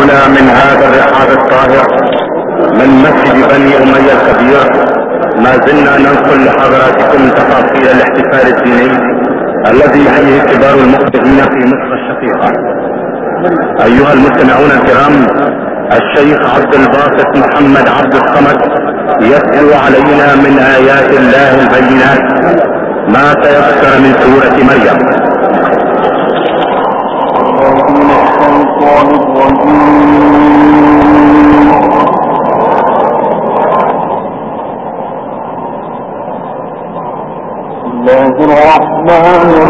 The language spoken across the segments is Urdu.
هنا من هذا الرحاب الطاهر من مسجد بني أمية الكبير ما زلنا ننقل لحضراتكم تفاصيل الاحتفال الديني الذي يحييه كبار المقتدين في مصر الشقيقة أيها المستمعون الكرام الشيخ عبد الباسط محمد عبد الصمد يتلو علينا من آيات الله البينات ما تيسر من سورة مريم الرحمن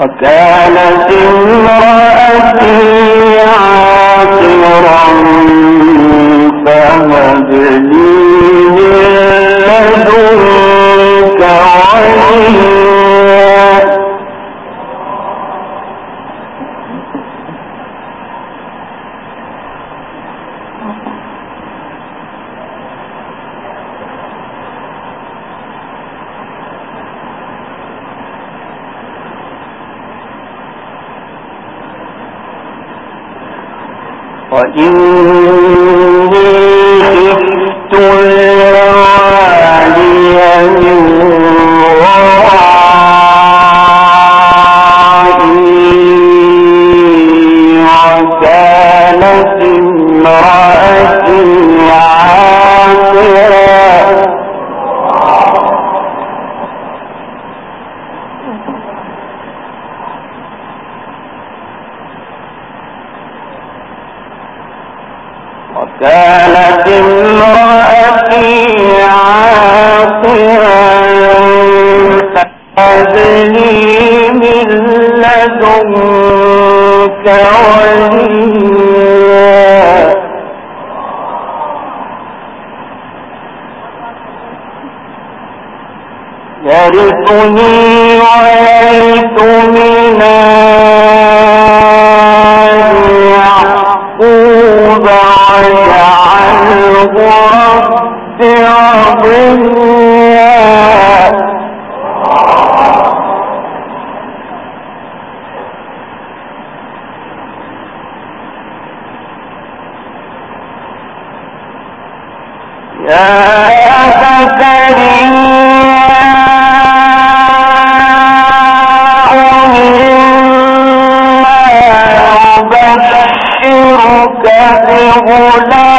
وكانت امرأتي عاقرا فهدي وإني ہوئے۔ مولا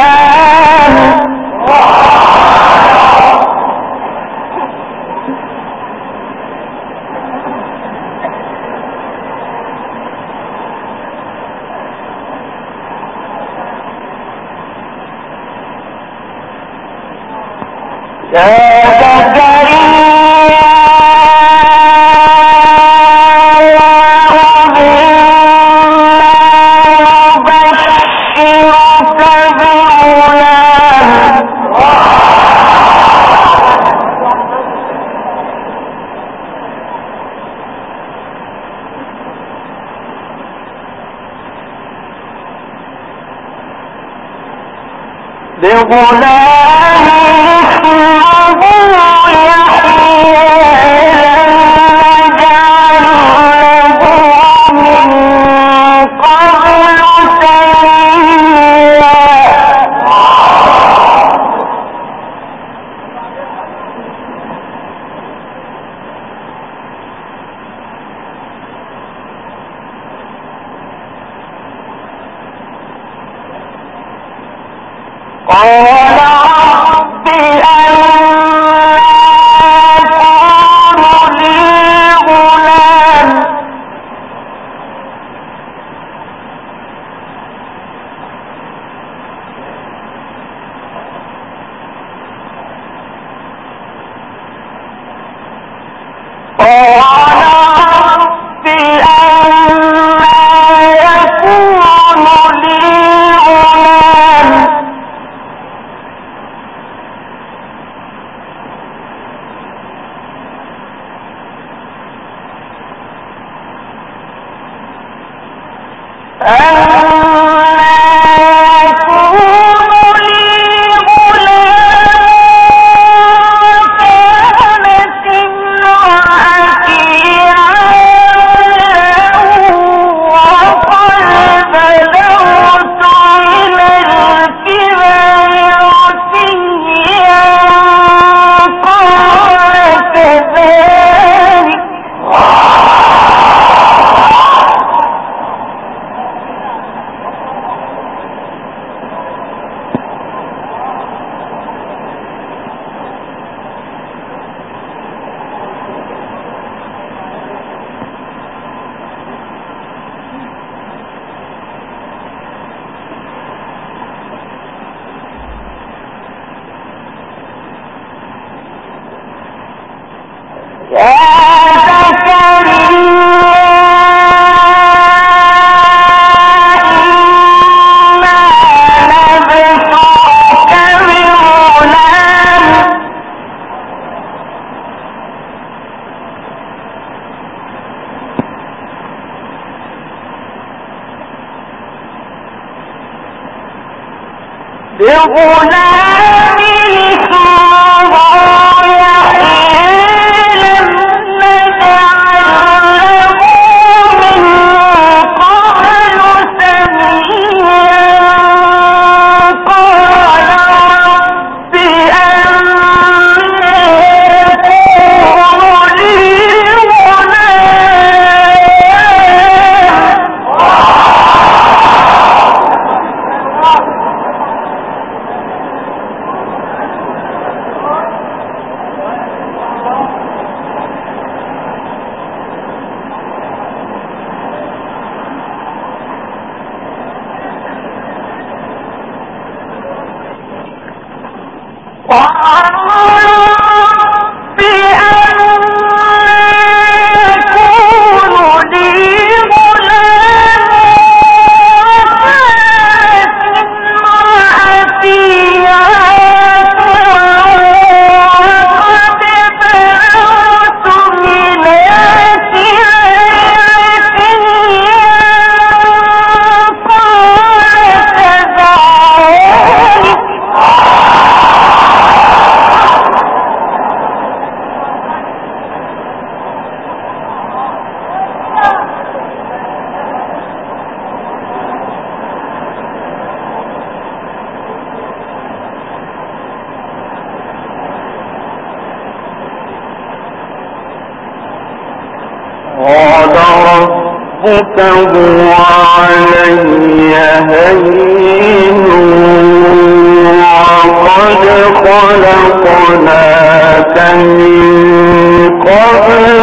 بولا بولا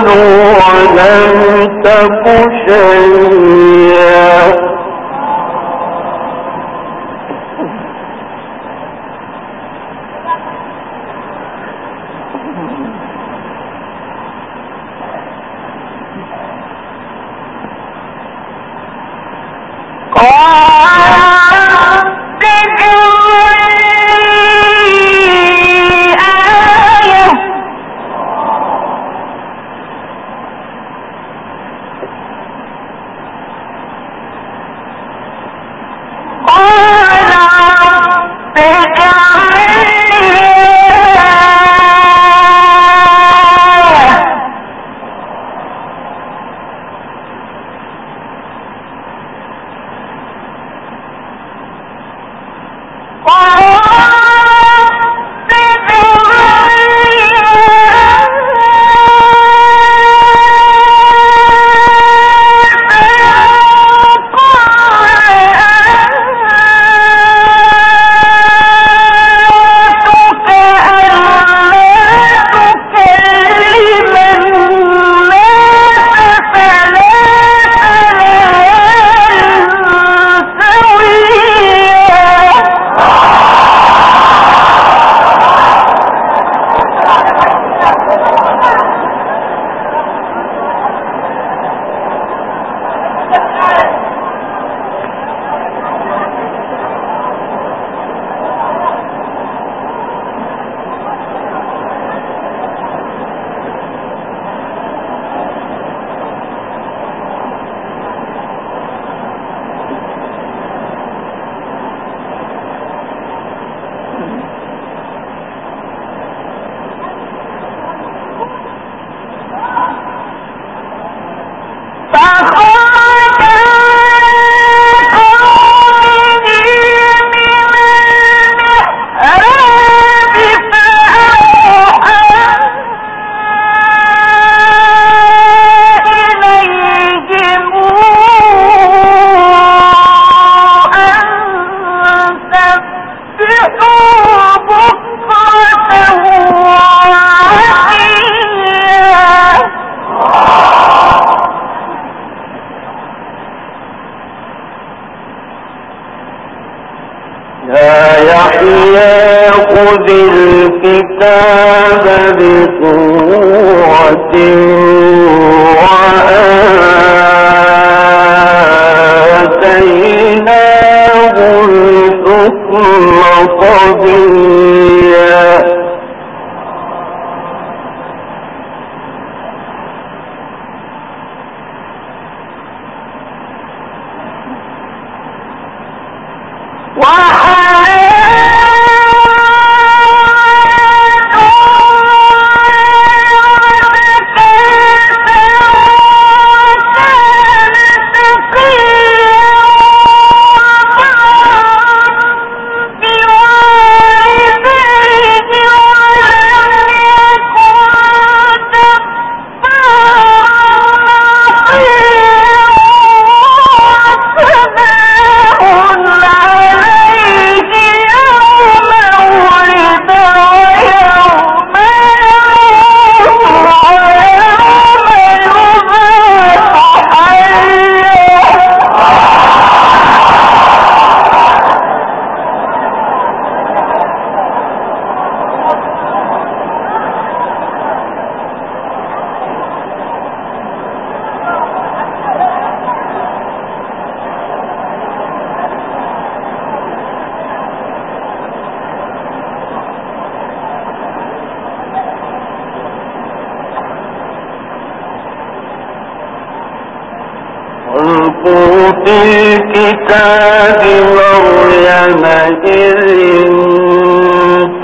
ولم تك شيئا دل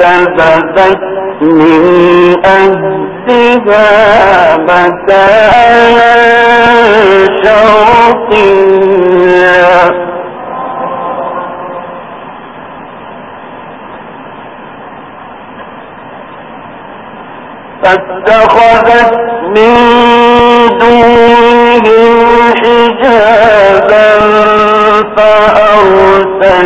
كذبت من أجلها مكانا شرطيا فاتخذت من دونهم حجابا فأرسلنا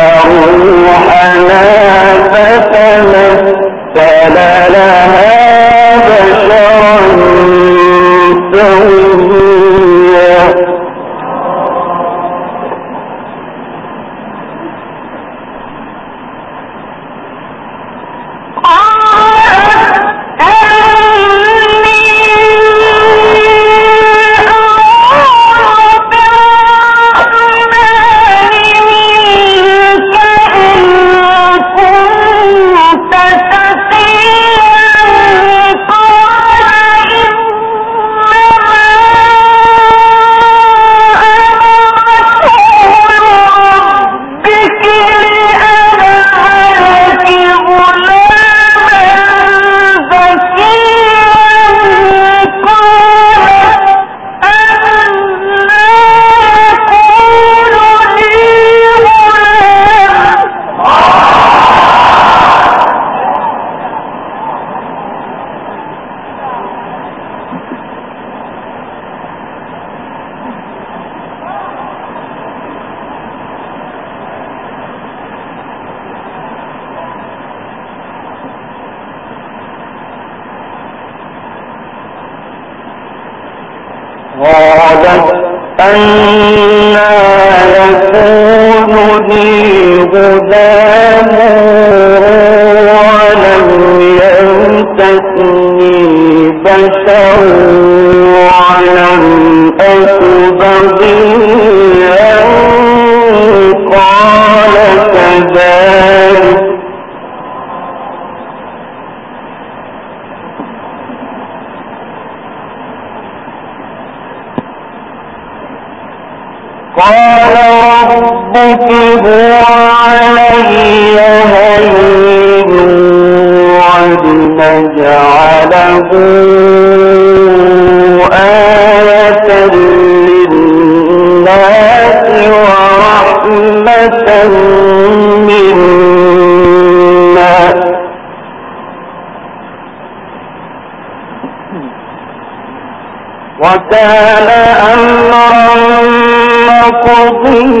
يكون ورحمة منا. وكان أمرا مقضيا.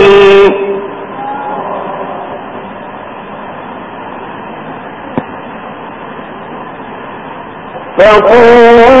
کو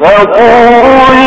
فقولي oh,